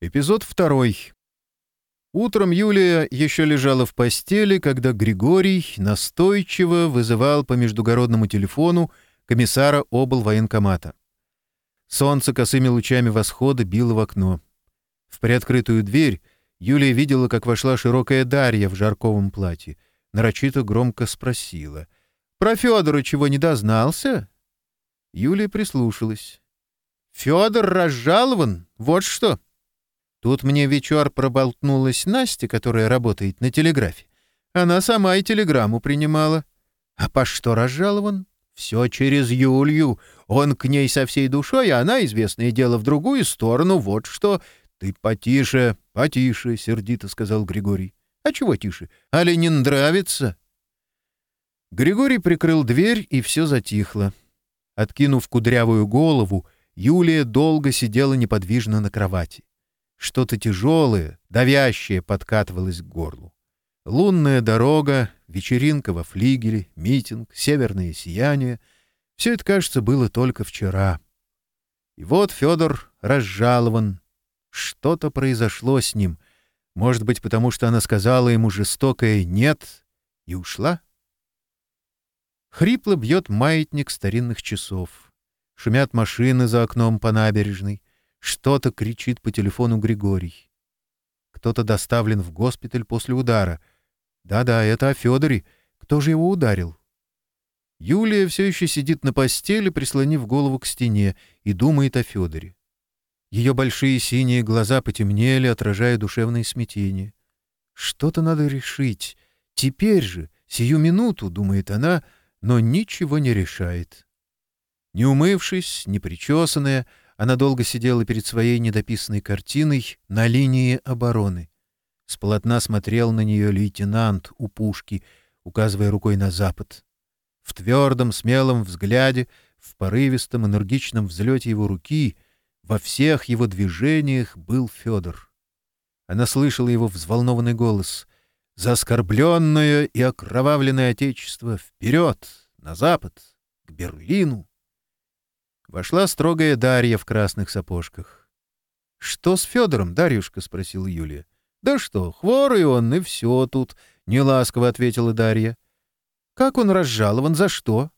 Эпизод второй. Утром Юлия еще лежала в постели, когда Григорий настойчиво вызывал по междугородному телефону комиссара обл. военкомата. Солнце косыми лучами восхода било в окно. В приоткрытую дверь Юлия видела, как вошла широкая Дарья в жарковом платье. Нарочито громко спросила. «Про Федора чего не дознался?» Юлия прислушалась. «Федор разжалован, вот что!» Тут мне вечер проболтнулась Настя, которая работает на телеграфе. Она сама и телеграмму принимала. А по что разжалован? Все через Юлью. Он к ней со всей душой, а она, известное дело, в другую сторону. Вот что. Ты потише, потише, — сердито сказал Григорий. А чего тише? Али не нравится? Григорий прикрыл дверь, и все затихло. Откинув кудрявую голову, Юлия долго сидела неподвижно на кровати. Что-то тяжелое, давящее подкатывалось к горлу. Лунная дорога, вечеринка во флигеле, митинг, северное сияние — все это, кажется, было только вчера. И вот Федор разжалован. Что-то произошло с ним. Может быть, потому что она сказала ему жестокое «нет» и ушла? Хрипло бьет маятник старинных часов. Шумят машины за окном по набережной. Что-то кричит по телефону Григорий. Кто-то доставлен в госпиталь после удара. Да-да, это о Федоре. Кто же его ударил? Юлия все еще сидит на постели, прислонив голову к стене, и думает о Федоре. Ее большие синие глаза потемнели, отражая душевное смятение. Что-то надо решить. Теперь же, сию минуту, думает она, но ничего не решает. Не умывшись, не причесанная, Она долго сидела перед своей недописанной картиной на линии обороны. С полотна смотрел на нее лейтенант у пушки, указывая рукой на запад. В твердом, смелом взгляде, в порывистом, энергичном взлете его руки, во всех его движениях был Федор. Она слышала его взволнованный голос. «За оскорбленное и окровавленное Отечество! Вперед! На запад! К Берлину!» Вошла строгая Дарья в красных сапожках. — Что с Федором, Дарьюшка? — спросил Юлия. — Да что, хворый он, и все тут, — неласково ответила Дарья. — Как он разжалован, за что?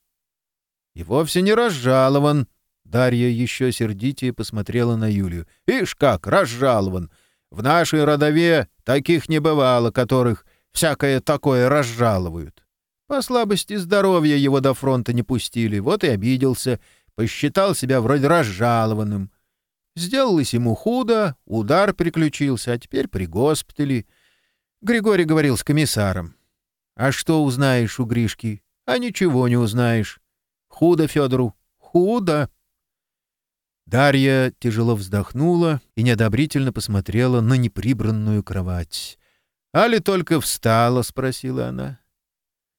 — И вовсе не разжалован. Дарья еще сердитее посмотрела на Юлию. — Ишь как, разжалован! В нашей родове таких не бывало, которых всякое такое разжалуют. По слабости здоровья его до фронта не пустили, вот и обиделся — посчитал себя вроде разжалованным. Сделалось ему худо, удар приключился, а теперь при госпитале. Григорий говорил с комиссаром. «А что узнаешь у Гришки? А ничего не узнаешь. Худо Федору, худо!» Дарья тяжело вздохнула и неодобрительно посмотрела на неприбранную кровать. «Али только встала?» — спросила она.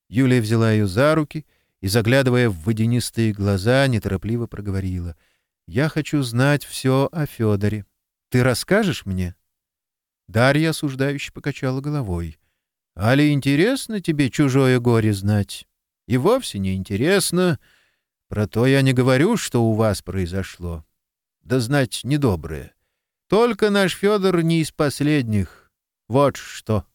Юлия взяла ее за руки — и, заглядывая в водянистые глаза, неторопливо проговорила. «Я хочу знать все о Федоре. Ты расскажешь мне?» Дарья осуждающе покачала головой. «Али, интересно тебе чужое горе знать?» «И вовсе не интересно. Про то я не говорю, что у вас произошло. Да знать недоброе. Только наш Федор не из последних. Вот что!»